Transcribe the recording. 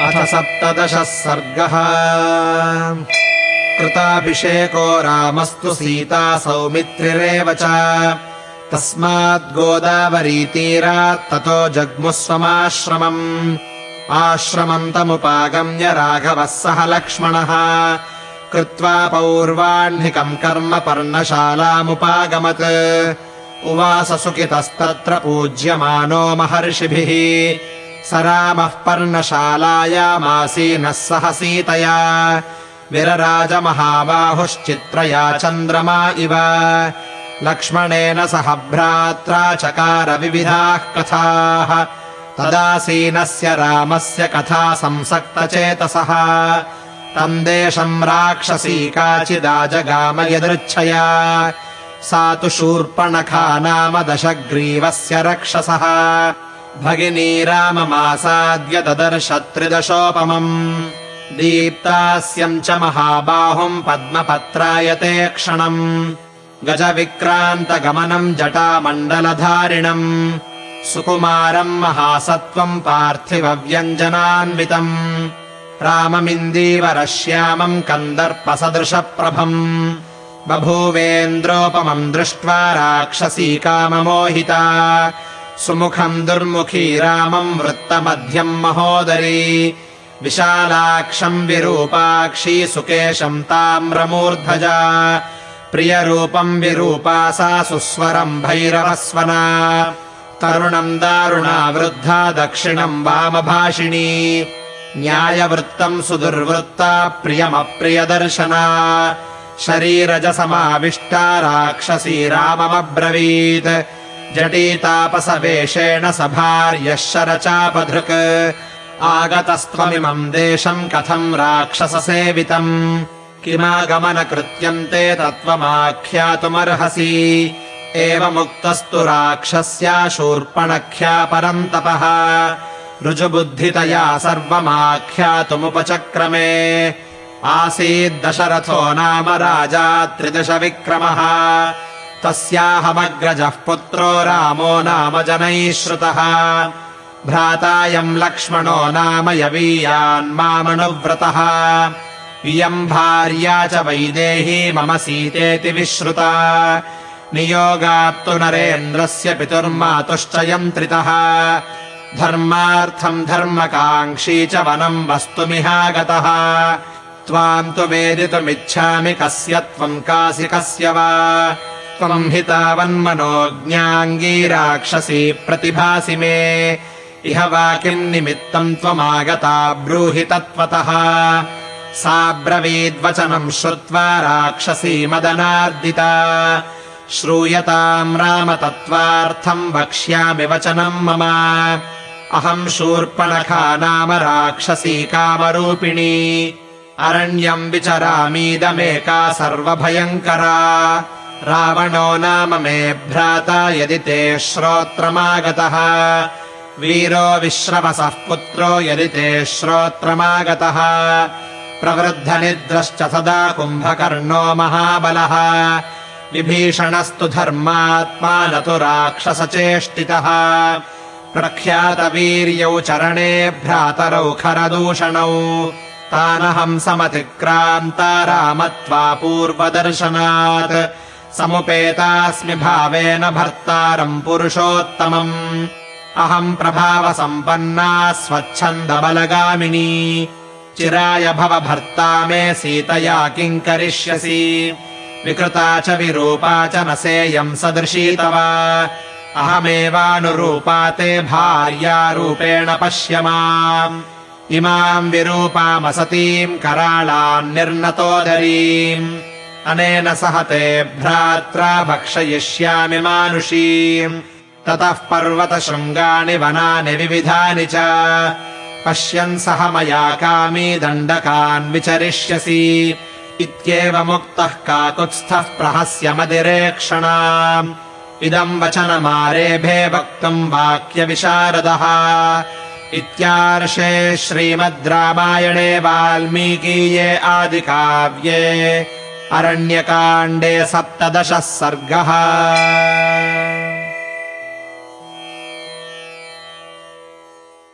अथ सप्तदशः सर्गः। कृताभिषेको रामस्तु सीता सौमित्रिरेव च। तस्माद्गोदावरीतीरात् ततो जग्मुस्वमाश्रमम्। आश्रमन्तमुपागम्य राघवः सह लक्ष्मणः। कृत्वा पौर्वाह्निकम् कर्म पर्णशालामुपागमत्। उवाससुखितस्तत्र पूज्यमानो महर्षिभिः स रामः पर्णशालायामासीनः सह सीतया। विरराजमहाबाहुश्चित्रया चन्द्रमा इव। लक्ष्मणेन सह भ्रात्रा चकार विविधाः कथाः। तदासीनस्य रामस्य कथा संसक्तचेतसः। तम् देशम् राक्षसी काचिदाजगाम यदृच्छया सा तु शूर्पणखा नाम दशग्रीवस्य रक्षसः भगिनी राममासाद्य ददर्श त्रिदशोपमम् दीप्तास्यम् च महाबाहुम् पद्मपत्रायते क्षणम्। गजविक्रान्तगमनम् जटामण्डलधारिणम्। सुकुमारम् महासत्त्वम् पार्थिवव्यञ्जनान्वितम्। राममिन्दीवरश्यामम् कन्दर्पसदृशप्रभम्। बभूवेन्द्रोपमम् दृष्ट्वा राक्षसी काममोहिता सुमुखम् दुर्मुखी रामम् वृत्तमध्यम् महोदरी। विशालाक्षम् विरूपाक्षी सुकेशम् ताम्रमूर्धजा। प्रियरूपम् विरूपा सा सुस्वरम् भैरवस्वना। तरुणम् दारुणा वृद्धा दक्षिणम् वामभाषिणी। न्यायवृत्तम् सुदुर्वृत्ता प्रियमप्रियदर्शना। शरीरजसमाविष्टा राक्षसी राममब्रवीत् जटीतापसवेषेण सभार्यः शरचापधृक्। आगतस्त्वमिमम् देशम् कथम् राक्षससेवितम्। किमागमनकृत्यम् ते तत्त्वमाख्यातुमर्हसि। एवमुक्तस्तु राक्षस्या शूर्पणख्या परन्तपः ऋजुबुद्धितया सर्वमाख्यातुमुपचक्रमे। आसीद्दशरथो नाम राजा त्रिदशविक्रमः तस्याहमग्रजः पुत्रो रामो नाम जनैः श्रुतः। भ्रातायम् लक्ष्मणो नाम यवीयान्मामनुव्रतः इयम् भार्या च वैदेही मम सीतेति विश्रुता। नियोगात्तु नरेन्द्रस्य पितुर्मातुश्च यन्त्रितः धर्मार्थम् धर्मकाङ्क्षी च वनम् वस्तुमिहागतः त्वाम् तु वेदितुमिच्छामि कस्य त्वम् कासि कस्य वा त्वम् हि तावन्मनोज्ञाङ्गी राक्षसी प्रतिभासि मे। इह वा किम् निमित्तम् त्वमागता ब्रूहि तत्त्वतः। सा ब्रवीद्वचनम् श्रुत्वा राक्षसी मदनार्दिता। श्रूयताम् राम तत्त्वार्थम् वक्ष्यामि वचनम् मम। अहम् शूर्पणखा नाम राक्षसी कामरूपिणी। अरण्यम् विचरामीदमेका सर्वभयङ्करा रावणो नाम मे भ्राता यदि ते श्रोत्रमागतः। वीरो विश्रवसः पुत्रो यदि ते श्रोत्रमागतः। प्रवृद्धनिद्रश्च सदा कुम्भकर्णो महाबलः। विभीषणस्तु धर्मात्मा न तु राक्षसचेष्टितः। प्रख्यातवीर्यौ चरणे भ्रातरौ खरदूषणौ। तानहम् समतिक्रान्ता रामत्वा पूर्वदर्शनात् समुपेतास्मि भावेन भर्तारम् पुरुषोत्तमम्। अहम् प्रभावसम्पन्ना स्वच्छन्दबलगामिनी। चिराय भव भर्ता मे सीतया किम् करिष्यसि। विकृता च विरूपा च न सेयम् सदृशी तव। अहमेवानुरूपा ते भार्यारूपेण पश्य माम् इमाम् विरूपामसतीम् कराळाम् निर्नतोदरीम् अनेन सह ते भ्रात्रा भक्षयिष्यामि मानुषीम् ततः पर्वतशृङ्गाणि वनानि विविधानि च। पश्यन् सह मया कामी दण्डकान् विचरिष्यसि। इत्येवमुक्तः काकुत्स्थः प्रहस्य मदिरेक्षणा। इदम् वचनमारेभे वक्तुम् वाक्यविशारदः। इत्यार्षे श्रीमद् रामायणे वाल्मीकीये आदिकाव्ये अरण्यकाण्डे सप्तदशः सर्गः